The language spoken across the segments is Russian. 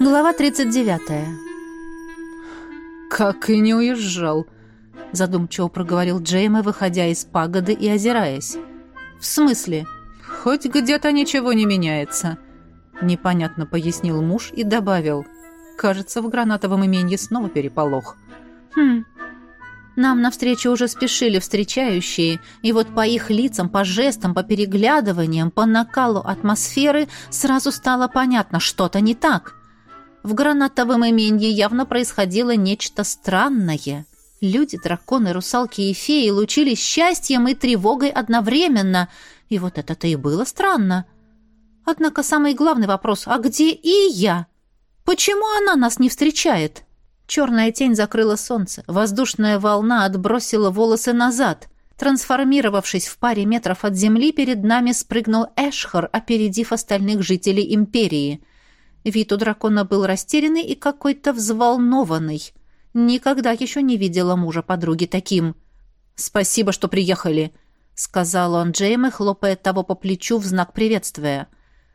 Глава 39. «Как и не уезжал», — задумчиво проговорил Джейма, выходя из пагоды и озираясь. «В смысле? Хоть где-то ничего не меняется», — непонятно пояснил муж и добавил. «Кажется, в гранатовом имении снова переполох». Хм. Нам навстречу уже спешили встречающие, и вот по их лицам, по жестам, по переглядываниям, по накалу атмосферы сразу стало понятно, что-то не так. В гранатовом имении явно происходило нечто странное. Люди, драконы, русалки и феи лучились счастьем и тревогой одновременно, и вот это-то и было странно. Однако самый главный вопрос «А где и я?» Почему она нас не встречает? Черная тень закрыла солнце, воздушная волна отбросила волосы назад. Трансформировавшись в паре метров от земли, перед нами спрыгнул Эшхар, опередив остальных жителей империи — Вид у дракона был растерянный и какой-то взволнованный. Никогда еще не видела мужа подруги таким. «Спасибо, что приехали», — сказал он Джейме, хлопая того по плечу в знак приветствия.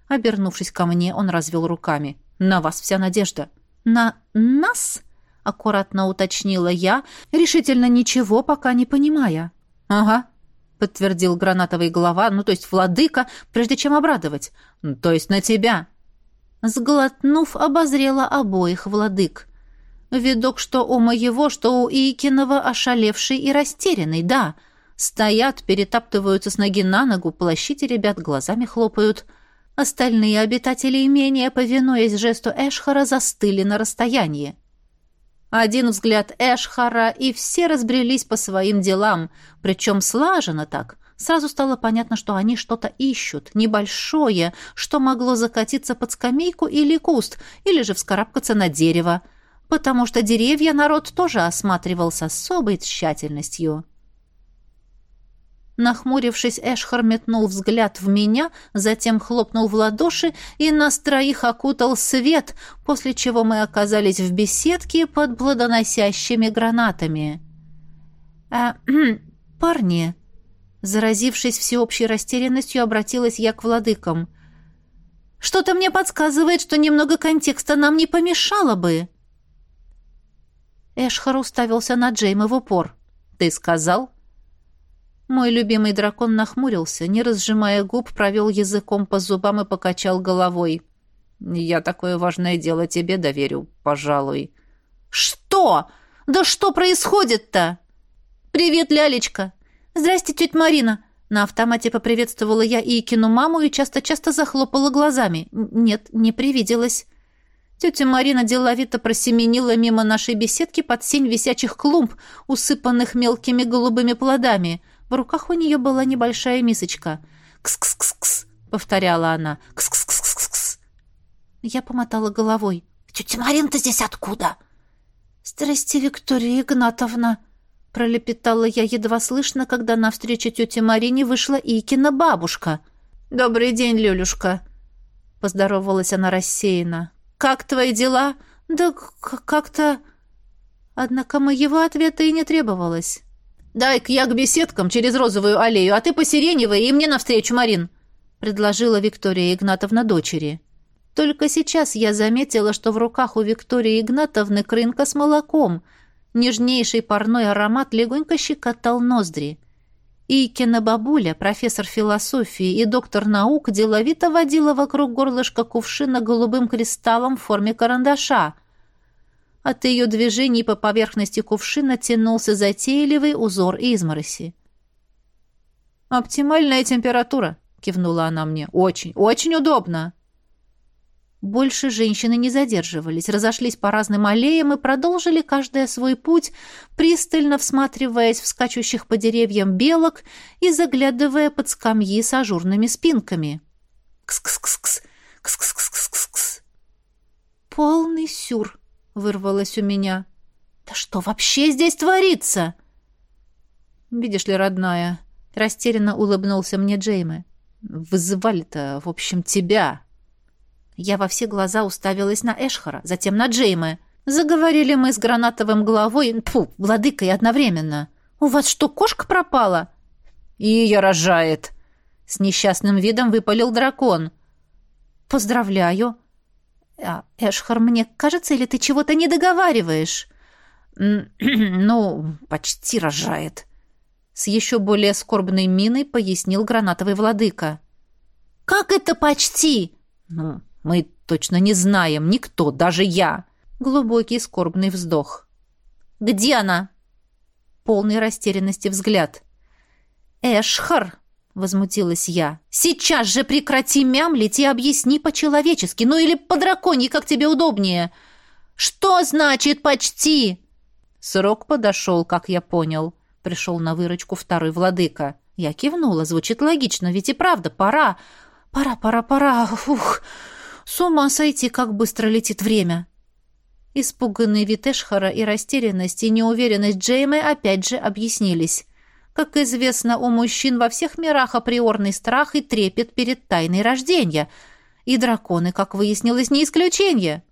Обернувшись ко мне, он развел руками. «На вас вся надежда». «На нас?» — аккуратно уточнила я, решительно ничего пока не понимая. «Ага», — подтвердил гранатовый голова, ну, то есть владыка, прежде чем обрадовать. «То есть на тебя». Сглотнув, обозрела обоих владык. Видок, что у моего, что у Икинова ошалевший и растерянный, да. Стоят, перетаптываются с ноги на ногу, плащите ребят глазами хлопают. Остальные обитатели имения, повинуясь жесту Эшхара, застыли на расстоянии. Один взгляд Эшхара, и все разбрелись по своим делам, причем слаженно так — Сразу стало понятно, что они что-то ищут, небольшое, что могло закатиться под скамейку или куст, или же вскарабкаться на дерево, потому что деревья народ тоже осматривал с особой тщательностью. Нахмурившись, Эшхар метнул взгляд в меня, затем хлопнул в ладоши и нас троих окутал свет, после чего мы оказались в беседке под плодоносящими гранатами. «А, парни», Заразившись всеобщей растерянностью, обратилась я к владыкам. «Что-то мне подсказывает, что немного контекста нам не помешало бы». Эшхар уставился на Джейма в упор. «Ты сказал?» Мой любимый дракон нахмурился, не разжимая губ, провел языком по зубам и покачал головой. «Я такое важное дело тебе доверю, пожалуй». «Что? Да что происходит-то?» «Привет, Лялечка!» «Здрасте, тетя Марина!» На автомате поприветствовала я Икину маму и часто-часто захлопала глазами. Нет, не привиделась. Тетя Марина деловито просеменила мимо нашей беседки под сень висячих клумб, усыпанных мелкими голубыми плодами. В руках у нее была небольшая мисочка. «Кс-кс-кс-кс», — повторяла она. «Кс-кс-кс-кс». Я помотала головой. «Тетя Марина-то здесь откуда?» «Здрасте, Виктория Игнатовна», пролепетала я едва слышно, когда навстречу тете Марине вышла Икина бабушка. «Добрый день, Люлюшка!» Поздоровалась она рассеянно. «Как твои дела?» «Да как-то...» Однако моего ответа и не требовалось. «Дай-ка я к беседкам через розовую аллею, а ты по сиреневой и мне навстречу, Марин!» предложила Виктория Игнатовна дочери. Только сейчас я заметила, что в руках у Виктории Игнатовны крынка с молоком — Нежнейший парной аромат легонько щекотал ноздри. И бабуля, профессор философии и доктор наук, деловито водила вокруг горлышка кувшина голубым кристаллом в форме карандаша. От ее движений по поверхности кувшина тянулся затейливый узор измороси. «Оптимальная температура», — кивнула она мне. «Очень, очень удобно». Больше женщины не задерживались, разошлись по разным аллеям и продолжили каждая свой путь, пристально всматриваясь в скачущих по деревьям белок и заглядывая под скамьи с ажурными спинками. «Кс-кс-кс-кс! Кс-кс-кс-кс-кс!» «Полный сюр!» — вырвалось у меня. «Да что вообще здесь творится?» «Видишь ли, родная...» — растерянно улыбнулся мне Джейме. «Вызывали-то, в общем, тебя...» Я во все глаза уставилась на Эшхара, затем на Джейме. Заговорили мы с гранатовым головой, тьфу, владыкой одновременно. «У вас что, кошка пропала?» «И ее рожает!» С несчастным видом выпалил дракон. «Поздравляю!» А, Эшхар, мне кажется, или ты чего-то не договариваешь? Ну, почти рожает. С еще более скорбной миной пояснил гранатовый владыка. Как это почти? Ну, мы точно не знаем, никто, даже я. Глубокий скорбный вздох. Где она? Полный растерянности взгляд. Эшхар, возмутилась я. Сейчас же прекрати мямлить и объясни по-человечески, ну или по-драконьи, как тебе удобнее. Что значит почти? Срок подошел, как я понял. Пришел на выручку второй владыка. Я кивнула, звучит логично, ведь и правда, пора. Пора, пора, пора. Фух. С ума сойти, как быстро летит время. Испуганный вид Эшхара и растерянность и неуверенность Джеймы опять же объяснились. Как известно, у мужчин во всех мирах априорный страх и трепет перед тайной рождения. И драконы, как выяснилось, не исключение.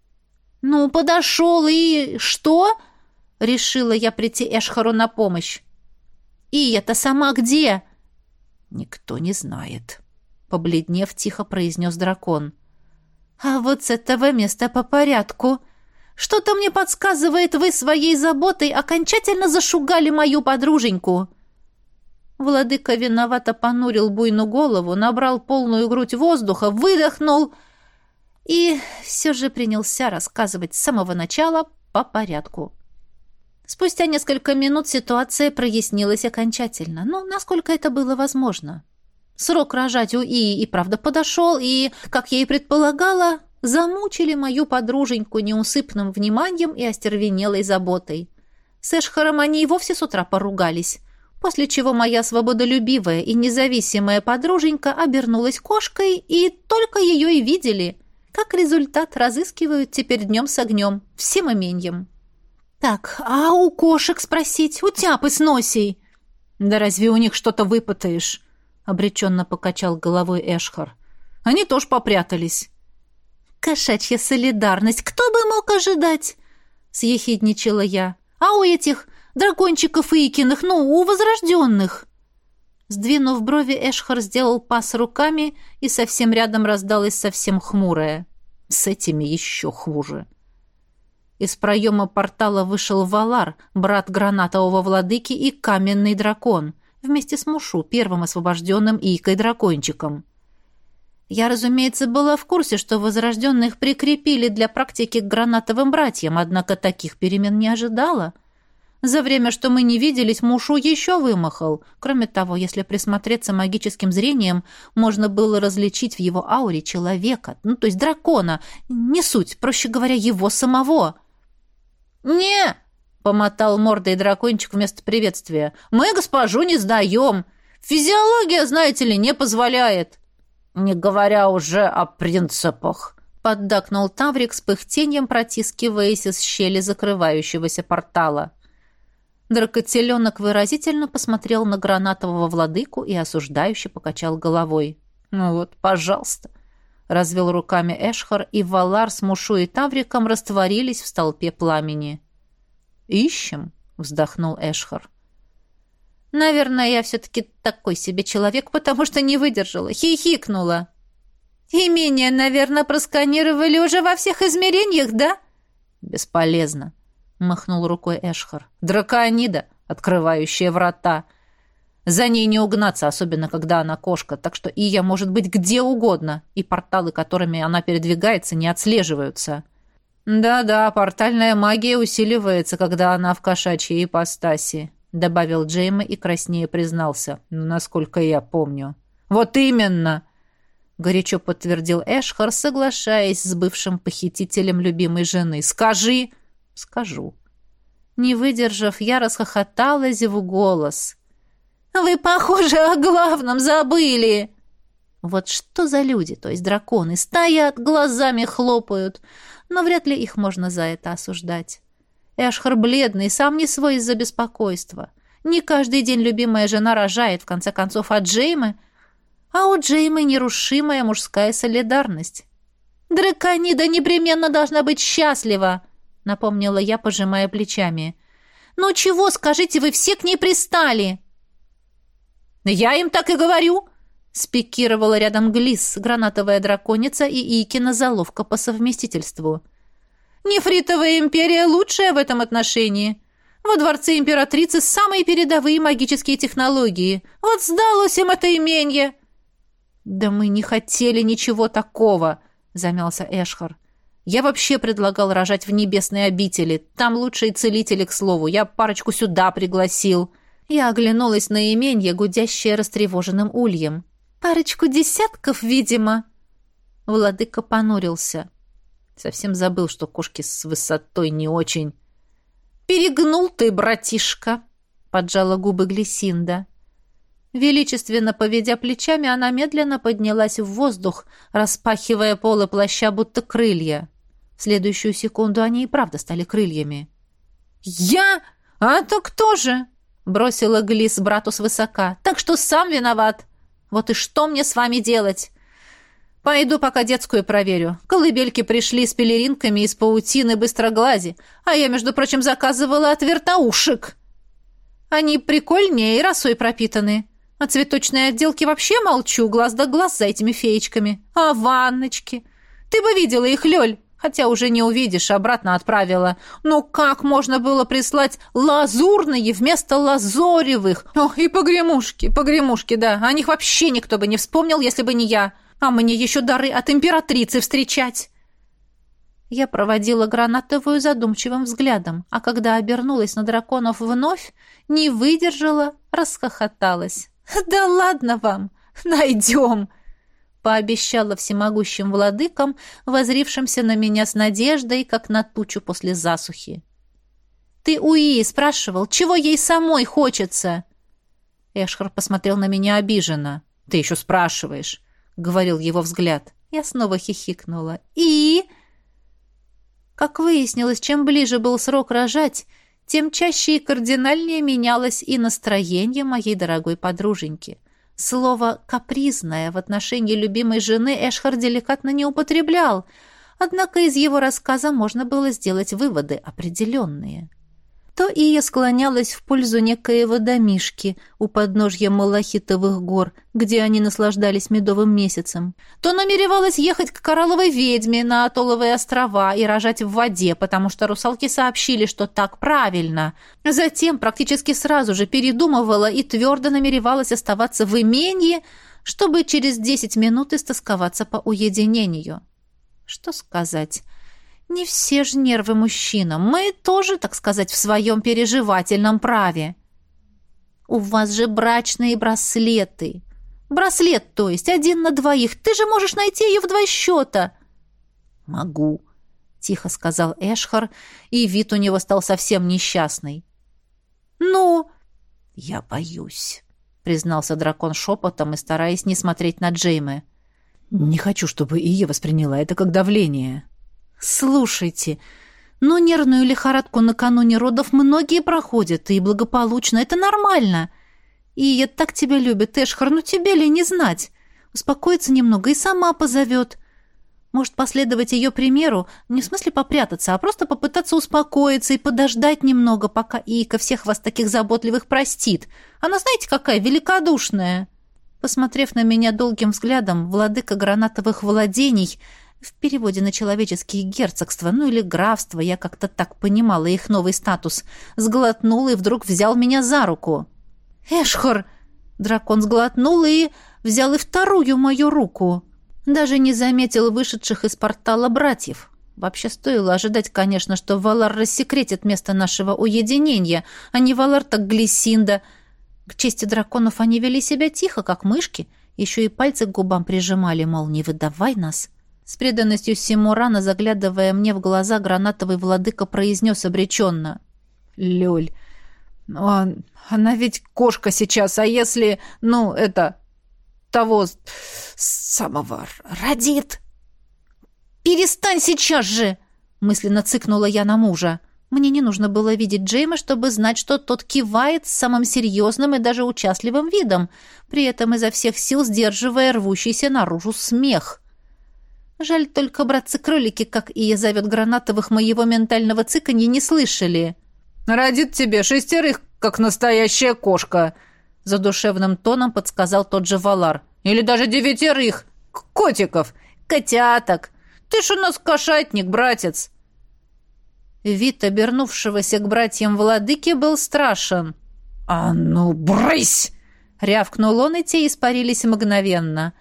«Ну, подошел и... что?» Решила я прийти Эшхару на помощь. «И это сама где?» «Никто не знает», — побледнев, тихо произнес дракон. «А вот с этого места по порядку. Что-то мне подсказывает, вы своей заботой окончательно зашугали мою подруженьку». Владыка виновато понурил буйную голову, набрал полную грудь воздуха, выдохнул и все же принялся рассказывать с самого начала по порядку. Спустя несколько минут ситуация прояснилась окончательно, ну, насколько это было возможно. Срок рожать у Ии и правда подошел, и, как я и предполагала, замучили мою подруженьку неусыпным вниманием и остервенелой заботой. С Эшхаром они и вовсе с утра поругались после чего моя свободолюбивая и независимая подруженька обернулась кошкой, и только ее и видели. Как результат, разыскивают теперь днем с огнем, всем именьем. «Так, а у кошек спросить, у тяпы с носей?» «Да разве у них что-то выпытаешь?» — обреченно покачал головой Эшхар. «Они тоже попрятались». «Кошачья солидарность, кто бы мог ожидать?» — съехидничала я. «А у этих Дракончиков Икиных, ну, у возрожденных!» Сдвинув брови, Эшхар сделал пас руками, и совсем рядом раздалось совсем хмурое. «С этими еще хуже!» Из проема портала вышел Валар, брат гранатового владыки и каменный дракон, вместе с Мушу, первым освобожденным Икой-дракончиком. Я, разумеется, была в курсе, что возрожденных прикрепили для практики к гранатовым братьям, однако таких перемен не ожидала — за время, что мы не виделись, Мушу еще вымахал. Кроме того, если присмотреться магическим зрением, можно было различить в его ауре человека, ну, то есть дракона. Не суть, проще говоря, его самого. «Не!» — помотал мордой дракончик вместо приветствия. «Мы госпожу не сдаем. Физиология, знаете ли, не позволяет». «Не говоря уже о принципах», — поддакнул Таврик с пыхтением, протискиваясь из щели закрывающегося портала. Дракотеленок выразительно посмотрел на гранатового владыку и осуждающе покачал головой. «Ну вот, пожалуйста!» Развел руками Эшхар, и Валар с Мушу и Тавриком растворились в столпе пламени. «Ищем!» — вздохнул Эшхар. «Наверное, я все-таки такой себе человек, потому что не выдержала, хихикнула. Имение, наверное, просканировали уже во всех измерениях, да?» «Бесполезно», — махнул рукой Эшхар. «Драконида, открывающая врата. За ней не угнаться, особенно когда она кошка, так что Ия может быть где угодно, и порталы, которыми она передвигается, не отслеживаются». «Да-да, портальная магия усиливается, когда она в кошачьей ипостаси», — добавил Джейма и краснее признался. «Ну, насколько я помню». «Вот именно!» — горячо подтвердил Эшхар, соглашаясь с бывшим похитителем любимой жены. «Скажи!» Скажу. Не выдержав, я расхохоталась в голос. «Вы, похоже, о главном забыли!» Вот что за люди, то есть драконы, стоят, глазами хлопают, но вряд ли их можно за это осуждать. Эшхар бледный, сам не свой из-за беспокойства. Не каждый день любимая жена рожает, в конце концов, от Джеймы, а у Джеймы нерушимая мужская солидарность. Драконида непременно должна быть счастлива, напомнила я, пожимая плечами. «Ну чего, скажите, вы все к ней пристали?» «Я им так и говорю!» Спикировала рядом Глис, гранатовая драконица и Икина заловка по совместительству. «Нефритовая империя лучшая в этом отношении. Во дворце императрицы самые передовые магические технологии. Вот сдалось им это именье!» «Да мы не хотели ничего такого», — замялся Эшхар. «Я вообще предлагал рожать в небесной обители. Там лучшие целители, к слову. Я парочку сюда пригласил». Я оглянулась на именье, гудящее растревоженным ульем. Парочку десятков, видимо. Владыка понурился. Совсем забыл, что кошки с высотой не очень. «Перегнул ты, братишка!» — поджала губы Глисинда. Величественно поведя плечами, она медленно поднялась в воздух, распахивая полы плаща, будто крылья. В следующую секунду они и правда стали крыльями. «Я? А то кто же?» — бросила Глис брату свысока. «Так что сам виноват!» Вот и что мне с вами делать? Пойду пока детскую проверю. Колыбельки пришли с пелеринками из паутины быстроглази, а я, между прочим, заказывала от вертоушек. Они прикольнее и росой пропитаны. О цветочной отделке вообще молчу, глаз да глаз за этими феечками. А ванночки? Ты бы видела их, Лёль хотя уже не увидишь, обратно отправила. Но как можно было прислать лазурные вместо лазоревых? О, и погремушки, погремушки, да. О них вообще никто бы не вспомнил, если бы не я. А мне еще дары от императрицы встречать. Я проводила гранатовую задумчивым взглядом, а когда обернулась на драконов вновь, не выдержала, расхохоталась. «Да ладно вам! Найдем!» Пообещала всемогущим владыкам, возрившимся на меня с надеждой, как на тучу после засухи. «Ты у спрашивал, чего ей самой хочется?» Эшхар посмотрел на меня обиженно. «Ты еще спрашиваешь», — говорил его взгляд. Я снова хихикнула. «И...» Как выяснилось, чем ближе был срок рожать, тем чаще и кардинальнее менялось и настроение моей дорогой подруженьки. Слово «капризное» в отношении любимой жены Эшхар деликатно не употреблял, однако из его рассказа можно было сделать выводы определенные то Ия склонялась в пользу некоего домишки у подножья Малахитовых гор, где они наслаждались медовым месяцем, то намеревалась ехать к Коралловой ведьме на Атоловые острова и рожать в воде, потому что русалки сообщили, что так правильно. Затем практически сразу же передумывала и твердо намеревалась оставаться в имении, чтобы через десять минут истосковаться по уединению. Что сказать? Не все же нервы мужчинам. Мы тоже, так сказать, в своем переживательном праве. У вас же брачные браслеты. Браслет, то есть, один на двоих. Ты же можешь найти ее в два счета. Могу, тихо сказал Эшхар, и вид у него стал совсем несчастный. Ну, я боюсь, признался дракон шепотом и стараясь не смотреть на Джеймы. Не хочу, чтобы Ия восприняла это как давление. «Слушайте, но нервную лихорадку накануне родов многие проходят, и благополучно, это нормально. И я так тебя любит, Эшхар, ну тебе ли не знать? Успокоится немного и сама позовет. Может, последовать ее примеру, не в смысле попрятаться, а просто попытаться успокоиться и подождать немного, пока Ика всех вас таких заботливых простит. Она знаете, какая великодушная?» Посмотрев на меня долгим взглядом, владыка гранатовых владений — в переводе на человеческие герцогства, ну или графства, я как-то так понимала их новый статус. Сглотнул и вдруг взял меня за руку. «Эшхор!» Дракон сглотнул и взял и вторую мою руку. Даже не заметил вышедших из портала братьев. Вообще стоило ожидать, конечно, что Валар рассекретит место нашего уединения, а не Валар так Глисинда. К чести драконов они вели себя тихо, как мышки, еще и пальцы к губам прижимали, мол, не выдавай нас. С преданностью Симурана, заглядывая мне в глаза, гранатовый владыка произнес обреченно. «Лёль, он, она ведь кошка сейчас, а если, ну, это, того самого родит?» «Перестань сейчас же!» — мысленно цыкнула я на мужа. Мне не нужно было видеть Джейма, чтобы знать, что тот кивает с самым серьезным и даже участливым видом, при этом изо всех сил сдерживая рвущийся наружу смех. Жаль только братцы-кролики, как и я зовет Гранатовых, моего ментального цыканья не слышали. «Родит тебе шестерых, как настоящая кошка», — задушевным тоном подсказал тот же Валар. Или даже девятерых котиков, котяток. Ты ж у нас кошатник, братец!» Вид обернувшегося к братьям владыки был страшен. «А ну, брысь!» — рявкнул он, и те испарились мгновенно.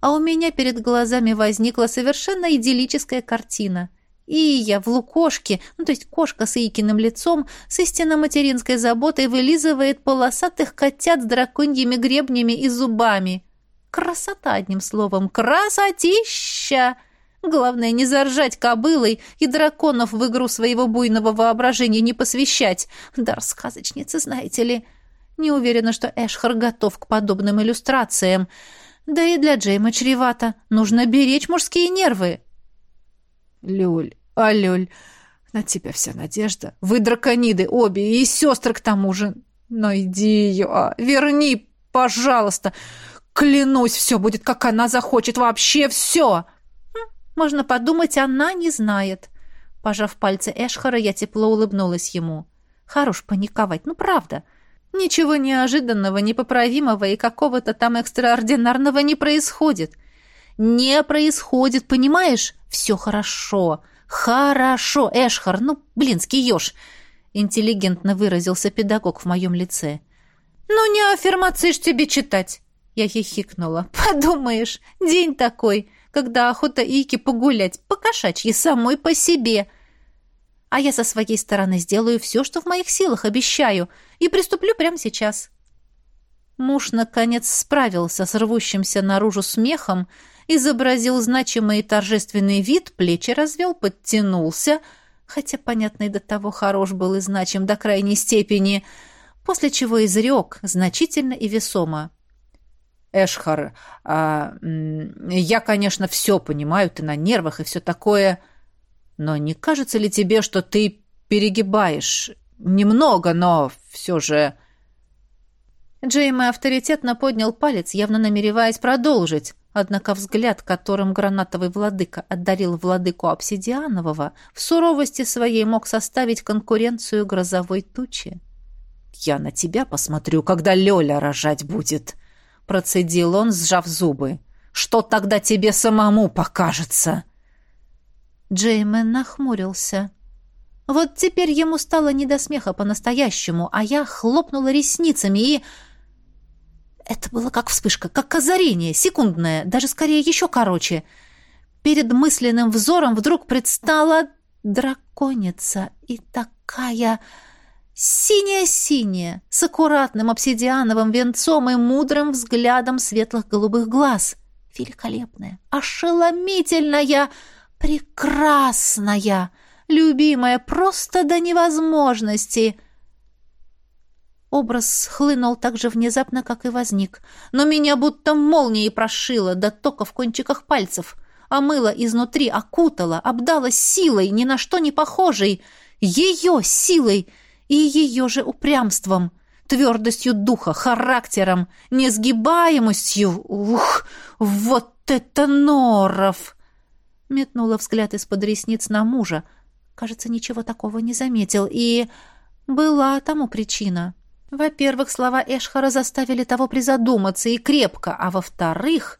А у меня перед глазами возникла совершенно идиллическая картина. И я в лукошке, ну то есть кошка с Икиным лицом, с истинно материнской заботой вылизывает полосатых котят с драконьими гребнями и зубами. Красота, одним словом, красотища! Главное, не заржать кобылой и драконов в игру своего буйного воображения не посвящать. Дар сказочницы, знаете ли. Не уверена, что Эшхар готов к подобным иллюстрациям. Да и для Джейма чревато. Нужно беречь мужские нервы. Люль, а Люль, на тебя вся надежда. Вы дракониды обе и сестры к тому же. Найди ее, а, верни, пожалуйста. Клянусь, все будет, как она захочет. Вообще все. Хм, можно подумать, она не знает. Пожав пальцы Эшхара, я тепло улыбнулась ему. Хорош паниковать, ну правда. Ничего неожиданного, непоправимого и какого-то там экстраординарного не происходит. Не происходит, понимаешь? Все хорошо. Хорошо, Эшхар, ну, блинский еж. Интеллигентно выразился педагог в моем лице. Ну, не аффирмации ж тебе читать. Я хихикнула. «Подумаешь, день такой, когда охота Ики погулять, покошачьи самой по себе. А я со своей стороны сделаю все, что в моих силах, обещаю, и приступлю прямо сейчас». Муж, наконец, справился с рвущимся наружу смехом, изобразил значимый и торжественный вид, плечи развел, подтянулся, хотя, понятно, и до того хорош был и значим до крайней степени, после чего изрек значительно и весомо. Эшхар, а, я, конечно, все понимаю, ты на нервах и все такое, но не кажется ли тебе, что ты перегибаешь? Немного, но все же...» Джейми авторитетно поднял палец, явно намереваясь продолжить, однако взгляд, которым гранатовый владыка одарил владыку обсидианового, в суровости своей мог составить конкуренцию грозовой тучи. «Я на тебя посмотрю, когда Лёля рожать будет», процедил он, сжав зубы. Что тогда тебе самому покажется? Джеймен нахмурился. Вот теперь ему стало не до смеха по-настоящему, а я хлопнула ресницами и... Это было как вспышка, как озарение, секундное, даже скорее еще короче. Перед мысленным взором вдруг предстала драконица и такая Синяя-синяя, с аккуратным обсидиановым венцом и мудрым взглядом светлых голубых глаз. Великолепная, ошеломительная, прекрасная, любимая просто до невозможности. Образ хлынул так же внезапно, как и возник, но меня будто молнией прошило до тока в кончиках пальцев, омыло изнутри, окутало, обдало силой, ни на что не похожей, ее силой — и ее же упрямством, твердостью духа, характером, несгибаемостью. Ух, вот это норов! Метнула взгляд из-под ресниц на мужа. Кажется, ничего такого не заметил. И была тому причина. Во-первых, слова Эшхара заставили того призадуматься и крепко, а во-вторых,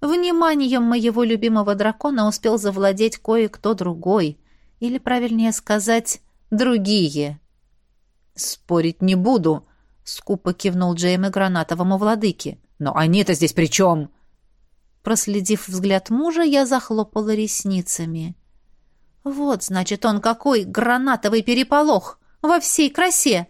вниманием моего любимого дракона успел завладеть кое-кто другой. Или, правильнее сказать, другие. «Спорить не буду», — скупо кивнул Джейми гранатовому владыке. «Но они-то здесь при чем?» Проследив взгляд мужа, я захлопала ресницами. «Вот, значит, он какой гранатовый переполох! Во всей красе!»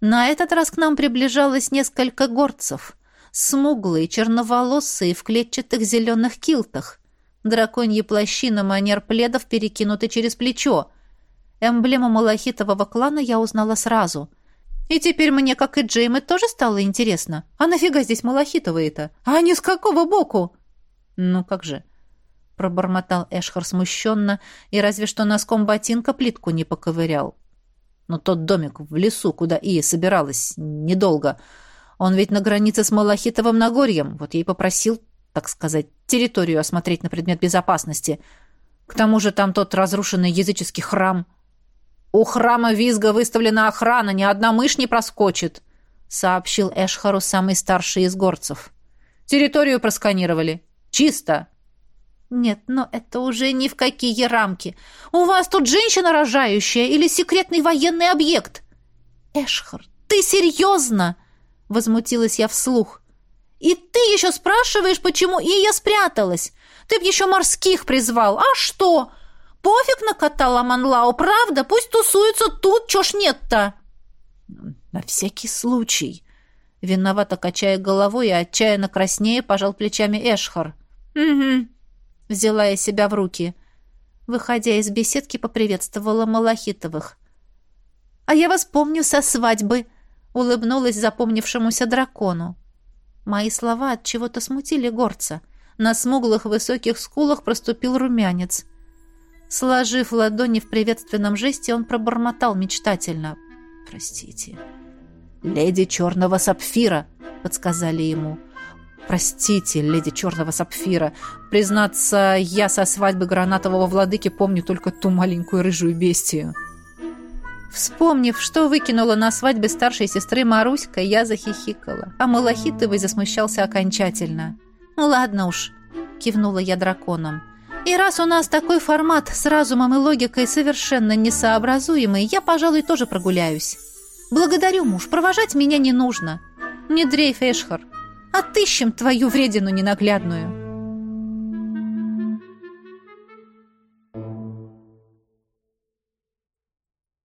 На этот раз к нам приближалось несколько горцев. Смуглые, черноволосые, в клетчатых зеленых килтах. Драконьи плащи на манер пледов перекинуты через плечо. Эмблему малахитового клана я узнала сразу. И теперь мне, как и Джейме, тоже стало интересно. А нафига здесь малахитовые-то? А они с какого боку? Ну как же, пробормотал Эшхар смущенно и разве что носком ботинка плитку не поковырял. Но тот домик в лесу, куда Ия собиралась, недолго. Он ведь на границе с Малахитовым Нагорьем. Вот и попросил, так сказать, территорию осмотреть на предмет безопасности. К тому же там тот разрушенный языческий храм — «У храма Визга выставлена охрана, ни одна мышь не проскочит», — сообщил Эшхару самый старший из горцев. Территорию просканировали. Чисто. Нет, но это уже ни в какие рамки. У вас тут женщина рожающая или секретный военный объект? Эшхар, ты серьезно? Возмутилась я вслух. И ты еще спрашиваешь, почему Ия спряталась? Ты б еще морских призвал. А что? Пофиг на кота Ламанлау, правда? Пусть тусуются тут, чё ж нет-то? На всякий случай. Виновато качая головой и отчаянно краснее, пожал плечами Эшхар. Угу взяла я себя в руки. Выходя из беседки, поприветствовала Малахитовых. «А я вас помню со свадьбы», — улыбнулась запомнившемуся дракону. Мои слова от чего-то смутили горца. На смуглых высоких скулах проступил румянец. Сложив ладони в приветственном жесте, он пробормотал мечтательно. «Простите». «Леди черного сапфира», — подсказали ему. «Простите, леди черного сапфира. Признаться, я со свадьбы гранатового владыки помню только ту маленькую рыжую бестию». Вспомнив, что выкинула на свадьбе старшей сестры Маруська, я захихикала, а Малахитовый засмущался окончательно. «Ну ладно уж», — кивнула я драконом. «И раз у нас такой формат с разумом и логикой совершенно несообразуемый, я, пожалуй, тоже прогуляюсь. Благодарю, муж, провожать меня не нужно. Не дрейф, Эшхар, Отыщем твою вредину ненаглядную.